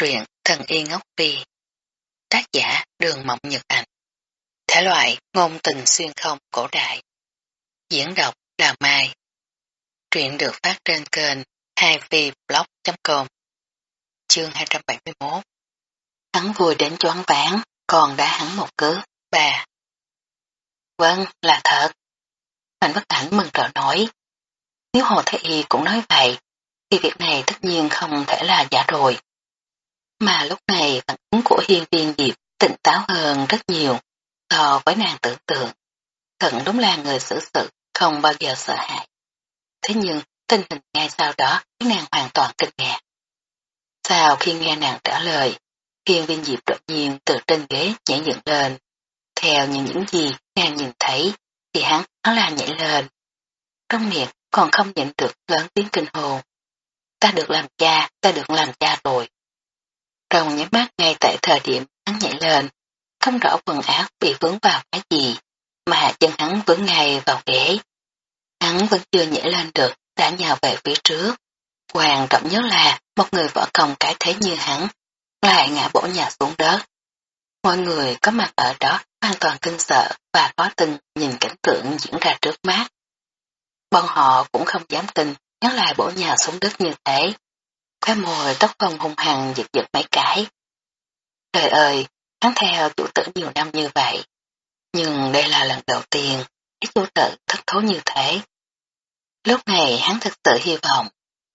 Truyện Thần Y Ngốc Phi Tác giả Đường Mộng Nhật Ảnh Thể loại ngôn tình xuyên không cổ đại Diễn đọc Đào Mai Truyện được phát trên kênh 2vblog.com Chương 271 Hắn vui đến choáng ván, còn đã hắn một cớ, bà. Vâng, là thật. Mạnh bất ảnh mừng rỡ nói. Nếu Hồ Thế Y cũng nói vậy, thì việc này tất nhiên không thể là giả rồi. Mà lúc này phản ứng của hiên viên Diệp tỉnh táo hơn rất nhiều so với nàng tưởng tượng. Thận đúng là người xử sự, không bao giờ sợ hãi. Thế nhưng, tình hình ngay sau đó khiến nàng hoàn toàn kinh ngạc. Sau khi nghe nàng trả lời, hiên viên Diệp đột nhiên từ trên ghế nhảy dựng lên. Theo những những gì nàng nhìn thấy, thì hắn nó là nhảy lên. Trong miệng còn không nhịn được lớn tiếng kinh hồn. Ta được làm cha, ta được làm cha rồi. Rồng nhắm mắt ngay tại thời điểm hắn nhảy lên, không rõ quần áo bị vướng vào cái gì, mà chân hắn vướng ngay vào ghế. Hắn vẫn chưa nhảy lên được, đã nhào về phía trước. Hoàng trọng nhớ là một người võ công cái thế như hắn, lại ngã bổ nhà xuống đất. Mọi người có mặt ở đó hoàn toàn kinh sợ và khó tin nhìn cảnh tượng diễn ra trước mắt. Bọn họ cũng không dám tin nhớ lại bổ nhà xuống đất như thế. Khóe môi tóc phong hung hăng giật giật mấy cái. Trời ơi, hắn theo chủ tử nhiều năm như vậy. Nhưng đây là lần đầu tiên cái chủ tử thất thố như thế. Lúc này hắn thực sự hy vọng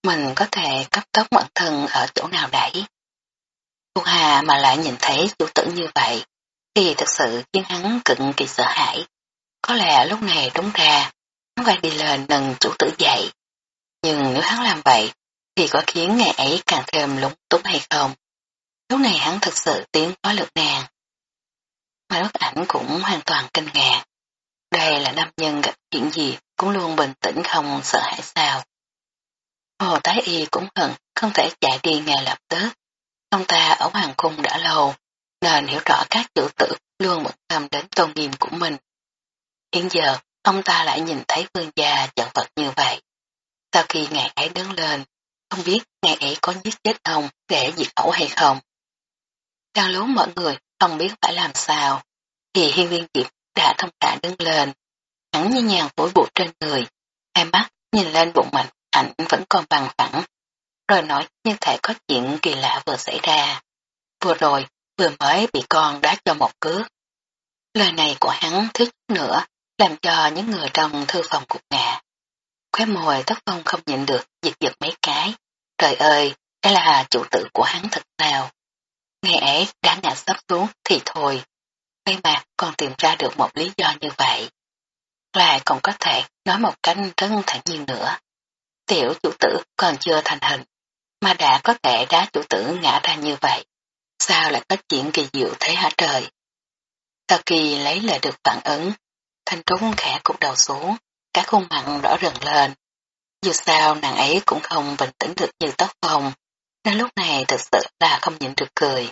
mình có thể cấp tốc bản thân ở chỗ nào đấy. thuộc Hà mà lại nhìn thấy chủ tử như vậy thì thật sự khiến hắn cực kỳ sợ hãi. Có lẽ lúc này đúng ra hắn phải đi lên nâng chủ tử dậy. Nhưng nếu hắn làm vậy thì có khiến ngày ấy càng thêm lúng túng hay không? Lúc này hắn thật sự tiến quá lực nàng. Mà bức ảnh cũng hoàn toàn kinh ngạc. Đây là nam nhân gặp chuyện gì cũng luôn bình tĩnh không sợ hãi sao. Hồ Tái Y cũng hận không thể chạy đi ngay lập tức. Ông ta ở hoàng cung đã lâu, nên hiểu rõ các chủ tử luôn bận tâm đến tôn nghiêm của mình. Hiện giờ, ông ta lại nhìn thấy vương gia chận vật như vậy. Sau khi ngày ấy đứng lên, không biết ngày ấy có giết chết ông để diệt ẩu hay không. Đang lúc mọi người không biết phải làm sao, thì hiên viên diệp đã thông thả đứng lên, hắn như nhàng vối bộ trên người, hai mắt nhìn lên bụng mạnh ảnh vẫn còn bằng phẳng, rồi nói như thể có chuyện kỳ lạ vừa xảy ra. Vừa rồi, vừa mới bị con đá cho một cước. Lời này của hắn thứ nữa, làm cho những người trong thư phòng cục ngạ. Khóe môi tóc phong không nhịn được, giật giật mấy cái. Trời ơi, đây là chủ tử của hắn thật nào. nghe ấy đã ngã sắp xuống thì thôi. May mà còn tìm ra được một lý do như vậy. Lại còn có thể nói một cách rất thản nhiên nữa. Tiểu chủ tử còn chưa thành hình, mà đã có thể đá chủ tử ngã ra như vậy. Sao lại có chuyện kỳ diệu thế hả trời? Sau khi lấy lại được phản ứng, thanh trúng khẽ cục đầu xuống, cả khuôn mặt đỏ rần lên. Dù sao nàng ấy cũng không bình tĩnh được như tóc phòng, nên lúc này thực sự là không nhịn được cười.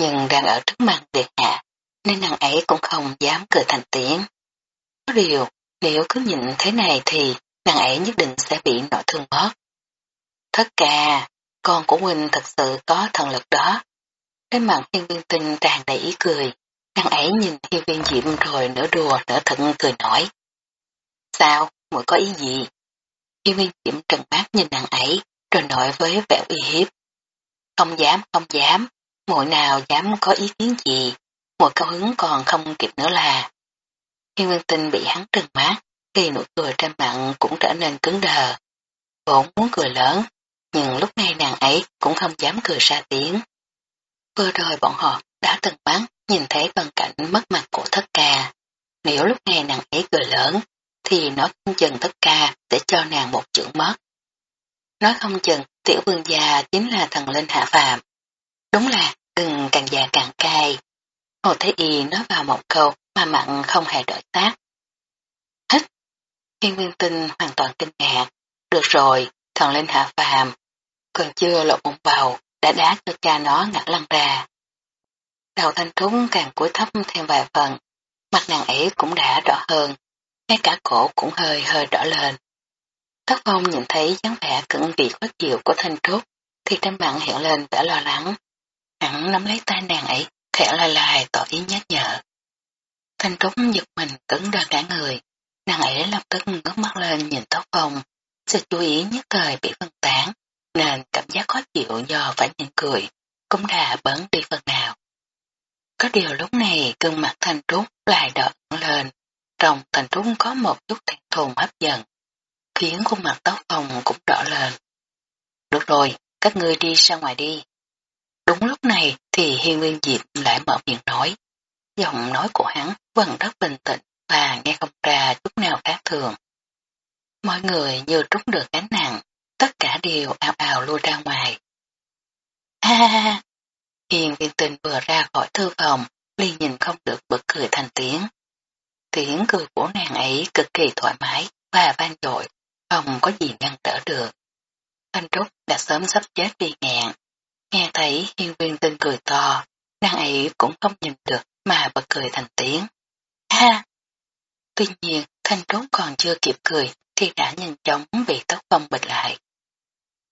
Nhưng đang ở trước mặt điện hạ, nên nàng ấy cũng không dám cười thành tiếng. Có điều, nếu cứ nhịn thế này thì nàng ấy nhất định sẽ bị nội thương mất. Thất ca, con của huynh thật sự có thần lực đó. Cái mặt thiên viên tinh tràn đầy ý cười, nàng ấy nhìn thiên viên diệm rồi nửa đùa nửa thận cười nói. Sao, muội có ý gì? Hiên viên diễm trần mắt nhìn nàng ấy, rồi nói với vẻ uy hiếp. Không dám, không dám, muội nào dám có ý kiến gì, muội cao hứng còn không kịp nữa là. Hiên Nguyên tinh bị hắn trừng mắt, thì nụ cười trên mặt cũng trở nên cứng đờ. Vốn muốn cười lớn, nhưng lúc này nàng ấy cũng không dám cười ra tiếng. Vừa rồi bọn họ đã từng bắn nhìn thấy bằng cảnh mất mặt của thất ca. Nếu lúc này nàng ấy cười lớn, thì nói không chừng tất ca để cho nàng một chữ mất. Nói không chừng tiểu vương già chính là thần linh hạ phàm. Đúng là gừng càng già càng cay. Hồ Thế Y nói vào một câu mà mặn không hề đổi tác. Hít! thiên nguyên tinh hoàn toàn kinh ngạc. Được rồi, thần linh hạ phàm. Còn chưa lột bụng bầu, đã đá cho cha nó ngã lăn ra. Đầu thanh trúng càng cúi thấp thêm vài phần, mặt nàng ấy cũng đã đỏ hơn, ngay cả cổ cũng hơi hơi đỏ lên. Thất phong nhìn thấy dáng vẻ cận vị khó chịu của thanh trúc, thì trên mặt hiện lên vẻ lo lắng, Hắn nắm lấy tay nàng ấy, khẽ la lai tỏ ý nhắc nhở. Thanh trúc giật mình cứng đờ cả người, nàng ấy lập tức ngước mắt lên nhìn tóc phong, sự chú ý nhất thời bị phân tán, nên cảm giác khó chịu do phải nhìn cười, cũng đã bấn đi phần nào. Có điều lúc này gương mặt thanh trúc lại đỏ lên, trong thành trúc có một chút thẹn thùng hấp dẫn, khiến khuôn mặt tóc phòng cũng đỏ lên. Được rồi, các ngươi đi ra ngoài đi. Đúng lúc này thì Hiên Nguyên Diệp lại mở miệng nói. Giọng nói của hắn vẫn rất bình tĩnh và nghe không ra chút nào khác thường. Mọi người như trút được gánh nặng, tất cả đều ào ào lui ra ngoài. Ha ha ha! Hiền viên tình vừa ra khỏi thư phòng, liền nhìn không được bật cười thành tiếng. Tiếng cười của nàng ấy cực kỳ thoải mái và vang dội, không có gì ngăn trở được. Thanh Trúc đã sớm sắp chết đi ngạn. Nghe thấy hiên viên tinh cười to, nàng ấy cũng không nhìn được mà bật cười thành tiếng. Ha! Tuy nhiên, Thanh Trúc còn chưa kịp cười thì đã nhanh chóng bị tóc phong bịch lại.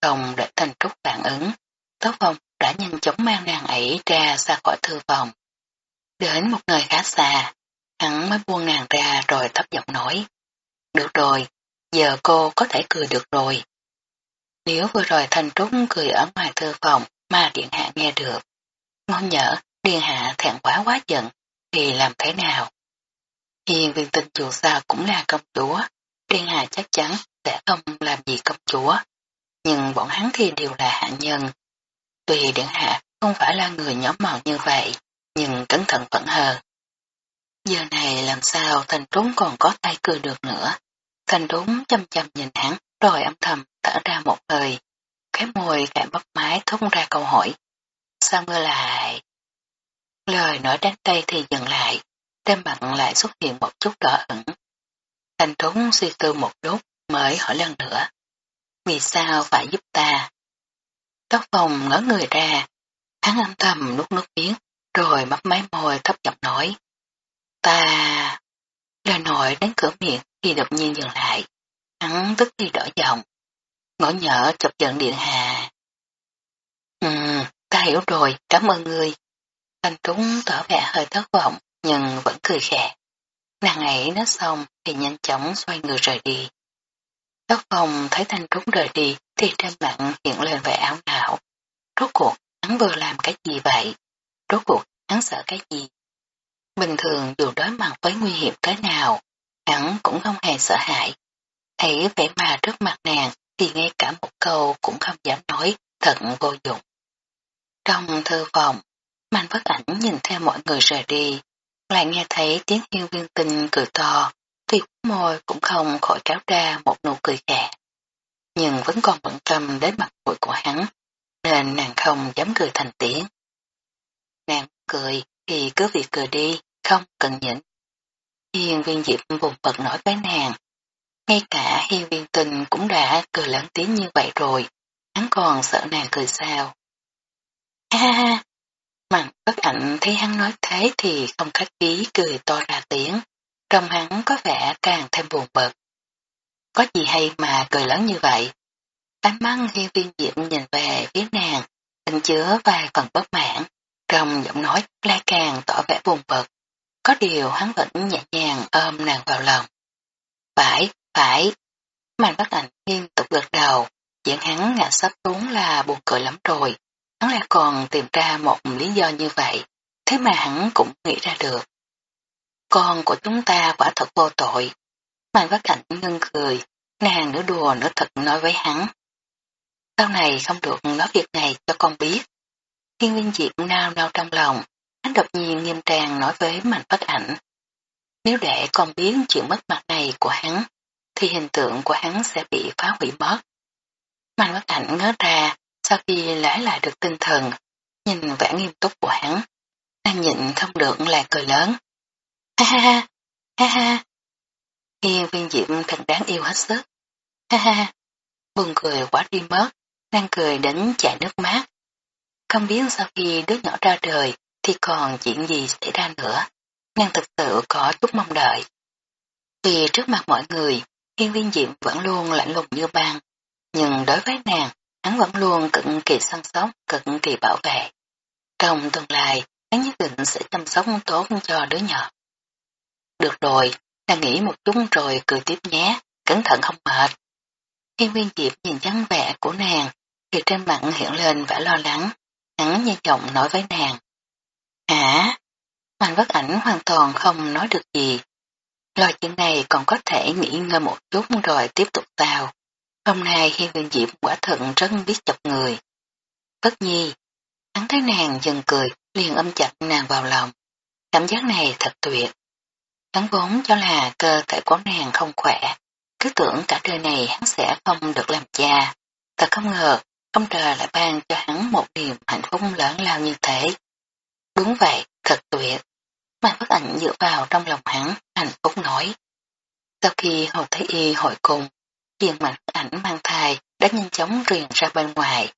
Không để Thanh Trúc phản ứng, tóc phong đã nhanh chóng mang nàng ấy ra xa khỏi thư phòng. Đến một nơi khá xa, hắn mới buông nàng ra rồi thấp giọng nói. Được rồi, giờ cô có thể cười được rồi. Nếu vừa rồi Thanh Trúc cười ở ngoài thư phòng mà Điện Hạ nghe được, ngon nhở Điện Hạ thẹn quá quá giận, thì làm thế nào? Hiền viên tinh dù sao cũng là công chúa, Điện Hạ chắc chắn sẽ không làm gì công chúa, nhưng bọn hắn thì đều là hạ nhân. Tuy Điện Hạ không phải là người nhóm mọn như vậy, nhưng cẩn thận vẫn hơn. Giờ này làm sao thành trúng còn có tay cười được nữa. Thành trúng chăm chăm nhìn hắn, rồi âm thầm thở ra một hơi. Cái môi cạn bắp mái thốt ra câu hỏi. Sao ngươi lại? Lời nói đến đây thì dừng lại, trên mặt lại xuất hiện một chút đỏ ẩn. Thành trúng suy tư một lúc mới hỏi lần nữa. Vì sao phải giúp ta? Tóc phòng ngỡ người ra, hắn âm thầm nuốt nước miếng, rồi mắt máy môi thấp giọng nói. Ta... Lời nội đến cửa miệng thì đột nhiên dừng lại. Hắn tức thì đỏ giọng. Ngõ nhở chọc giận điện hạ. Ừ, ta hiểu rồi, cảm ơn ngươi. Thanh Trúng tỏ vẻ hơi thất vọng, nhưng vẫn cười khẽ. Nàng ấy nói xong thì nhanh chóng xoay người rời đi. Tóc phòng thấy Thanh Trúng rời đi thì trên mặt hiện lên vẻ áo não. Rốt cuộc, hắn vừa làm cái gì vậy? Rốt cuộc, hắn sợ cái gì? Bình thường dù đối mặt với nguy hiểm thế nào, hắn cũng không hề sợ hãi. Thấy vẻ mà trước mặt nàng thì ngay cả một câu cũng không dám nói, thật vô dụng. Trong thư phòng, Mạnh bất Ảnh nhìn theo mọi người rời đi, lại nghe thấy tiếng hiêu viên tinh cười to, tuy môi cũng không khỏi kéo ra một nụ cười khẽ. Nhưng vẫn còn bận tâm đến mặt mũi của hắn, nên nàng không dám cười thành tiếng. Nàng cười thì cứ việc cười đi, không cần nhịn. Hiên viên diệp vùng bật nói với nàng, ngay cả hiên viên tình cũng đã cười lớn tiếng như vậy rồi, hắn còn sợ nàng cười sao. Ha ha, mặt bất ảnh thấy hắn nói thế thì không khách khí cười to ra tiếng, trong hắn có vẻ càng thêm buồn bực. Có gì hay mà cười lớn như vậy? Ánh mắt hiên viên diệp nhìn về phía nàng, hình chứa vài phần bất mãn, trong giọng nói lại càng tỏ vẻ buồn bực. Có điều hắn vẫn nhẹ nhàng ôm nàng vào lòng. Phải, phải. Mạnh bất ảnh liên tục gật đầu, diễn hắn ngã sắp xuống là buồn cười lắm rồi. Hắn lại còn tìm ra một lý do như vậy, thế mà hắn cũng nghĩ ra được. Con của chúng ta quả thật vô tội. Mạnh bất ảnh ngưng cười, nàng nửa đùa nửa thật nói với hắn. Sau này không được nói việc này cho con biết. Thiên viên diệp nao nao trong lòng, hắn đột nhiên nghiêm trang nói với mạnh bất ảnh. Nếu để con biết chuyện mất mặt này của hắn, thì hình tượng của hắn sẽ bị phá hủy mất. Mạnh bất ảnh ngớ ra, sau khi lấy lại được tinh thần, nhìn vẻ nghiêm túc của hắn, anh nhịn không được là cười lớn. Ha ha ha, ha ha. Hiên viên diệm thật đáng yêu hết sức. Ha ha, buồn cười quá đi mất, đang cười đến chảy nước mắt. Không biết sau khi đứa nhỏ ra đời thì còn chuyện gì xảy ra nữa. Nàng thực sự có chút mong đợi. Vì trước mặt mọi người, Hiên viên diệm vẫn luôn lạnh lùng như băng, nhưng đối với nàng, hắn vẫn luôn cực kỳ săn sóc, cực kỳ bảo vệ. Trong tương lai, hắn nhất định sẽ chăm sóc tốt cho đứa nhỏ. Được rồi, nàng nghĩ một chút rồi cười tiếp nhé, cẩn thận không mệt. Hiên viên Diệp nhìn dáng vẻ của nàng, thì trên mặt hiện lên vẻ lo lắng, hắn nhanh giọng nói với nàng. Hả? hoàng bất ảnh hoàn toàn không nói được gì. Lo chuyện này còn có thể nghỉ ngơi một chút rồi tiếp tục vào. Hôm nay Hiên viên Diệp quả thận rất biết chọc người. Tất nhi, hắn thấy nàng dần cười, liền ôm chặt nàng vào lòng. Cảm giác này thật tuyệt. Hắn vốn cho là cơ thể của nàng không khỏe, cứ tưởng cả đời này hắn sẽ không được làm cha. Thật không ngờ, ông trời lại ban cho hắn một niềm hạnh phúc lớn lao như thế. Đúng vậy, thật tuyệt. Mai bức ảnh dựa vào trong lòng hắn, hạnh phúc nói. Sau khi Hồ Thái Y hội cùng, chuyện mạnh ảnh mang thai đã nhanh chóng truyền ra bên ngoài.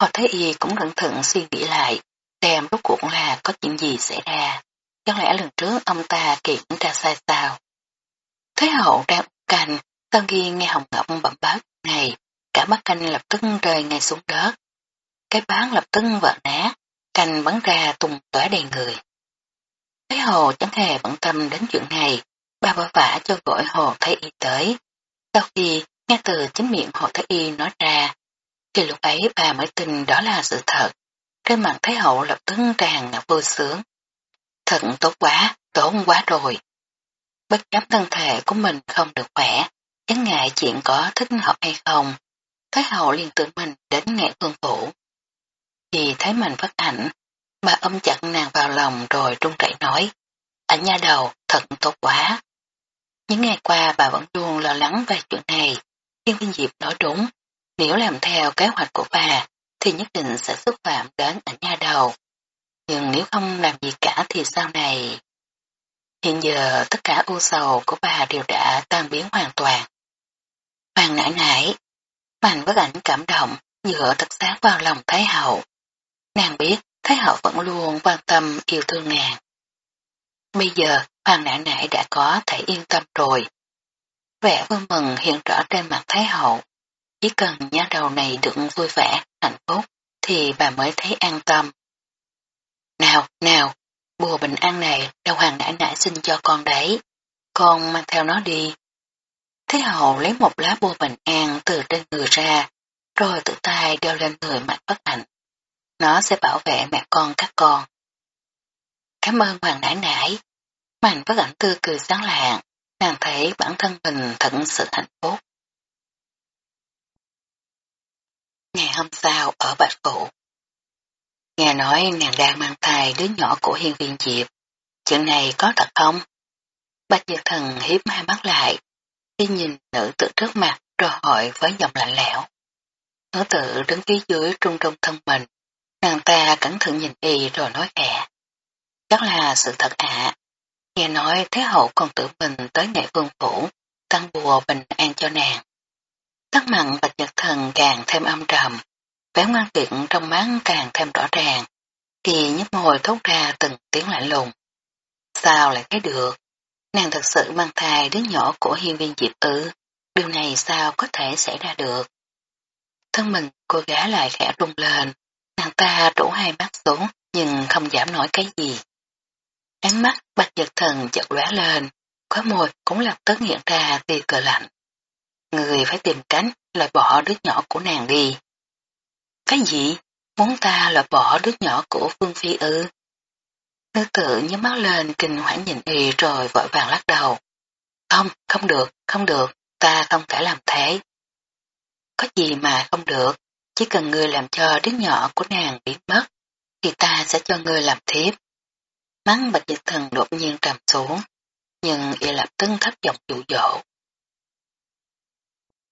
Hồ Thái Y cũng cẩn thận suy nghĩ lại, xem rốt cuộc là có chuyện gì xảy ra. Chẳng lẽ lần trước ông ta kiểm tra sai sao? Thế hậu đang canh, sau khi nghe Hồng Ngọc bẩm báo này, cả mắt canh lập tức rơi ngay xuống đất. Cái bán lập tức vỡ nát, canh bắn ra tung tỏa đầy người. thái hồ chẳng hề bận tâm đến chuyện này, ba vợ vả cho gọi hồ Thái Y tới. Sau khi nghe từ chính miệng hồ Thái Y nói ra, thì lúc ấy bà mới tin đó là sự thật. Trên mặt Thái hậu lập tức tràn ngập vui sướng. Thật tốt quá, tốt quá rồi. Bất chấp thân thể của mình không được khỏe, chẳng ngại chuyện có thích hợp hay không. Thái hậu liền tưởng mình đến nghệ phương phủ. Chị thấy mình phát ảnh, bà ôm chặt nàng vào lòng rồi trung rẩy nói, ảnh nha đầu, thật tốt quá. Những ngày qua bà vẫn luôn lo lắng về chuyện này, Thiên Vinh Diệp nói đúng, nếu làm theo kế hoạch của bà, thì nhất định sẽ xúc phạm đến ảnh nha đầu. Nhưng nếu không làm gì cả thì sau này... Hiện giờ tất cả ưu sầu của bà đều đã tan biến hoàn toàn. Hoàng nãi nãi, mạnh bất ảnh cảm động, dựa thật sát vào lòng Thái Hậu. Nàng biết Thái Hậu vẫn luôn quan tâm yêu thương nàng. Bây giờ Hoàng nãi nãi đã có thể yên tâm rồi. Vẻ vui mừng hiện rõ trên mặt Thái Hậu. Chỉ cần nhá đầu này được vui vẻ, hạnh phúc, thì bà mới thấy an tâm. Nào, nào, bùa bình an này đâu hoàng nãi nãi xin cho con đấy. Con mang theo nó đi. Thế hậu lấy một lá bùa bình an từ trên người ra, rồi tự tay đeo lên người mạnh bất hạnh. Nó sẽ bảo vệ mẹ con các con. Cảm ơn hoàng nãi nãi. Mạnh với ảnh tươi cười sáng lạng, nàng thấy bản thân mình thật sự hạnh phúc. Ngày hôm sau ở Bạch Phụ Nghe nói nàng đang mang thai đứa nhỏ của hiên viên Diệp. Chuyện này có thật không? Bạch Diệp Thần hiếp hai mắt lại, khi nhìn nữ tự trước mặt rồi hỏi với giọng lạnh lẽo. Nữ tự đứng phía dưới trung trung thân mình, nàng ta cẩn thận nhìn y rồi nói khẽ. Chắc là sự thật ạ. Nghe nói Thế Hậu còn tự mình tới nghệ vương phủ, tăng bùa bình an cho nàng. Tắc mặn Bạch Nhật Thần càng thêm âm trầm, vẻ ngoan tiện trong mắt càng thêm rõ ràng, thì nhấp môi thốt ra từng tiếng lạnh lùng. Sao lại thấy được? Nàng thật sự mang thai đứa nhỏ của hiên viên diệp ư, điều này sao có thể xảy ra được? Thân mình cô gái lại khẽ rung lên, nàng ta đổ hai mắt xuống nhưng không giảm nói cái gì. Ánh mắt bạch giật thần chợt lóe lên, khóa môi cũng lập tức hiện ra tia cờ lạnh. Người phải tìm cánh loại bỏ đứa nhỏ của nàng đi. Cái gì? Muốn ta loại bỏ đứa nhỏ của Phương Phi ư? Nữ tự nhớ mắt lên kinh hoảng nhìn y rồi vội vàng lắc đầu. Không, không được, không được, ta không thể làm thế. Có gì mà không được, chỉ cần ngươi làm cho đứa nhỏ của nàng biến mất, thì ta sẽ cho ngươi làm thiếp. Mắng bạch dịch thần đột nhiên trầm xuống, nhưng y lập tức thấp giọng dụ dỗ.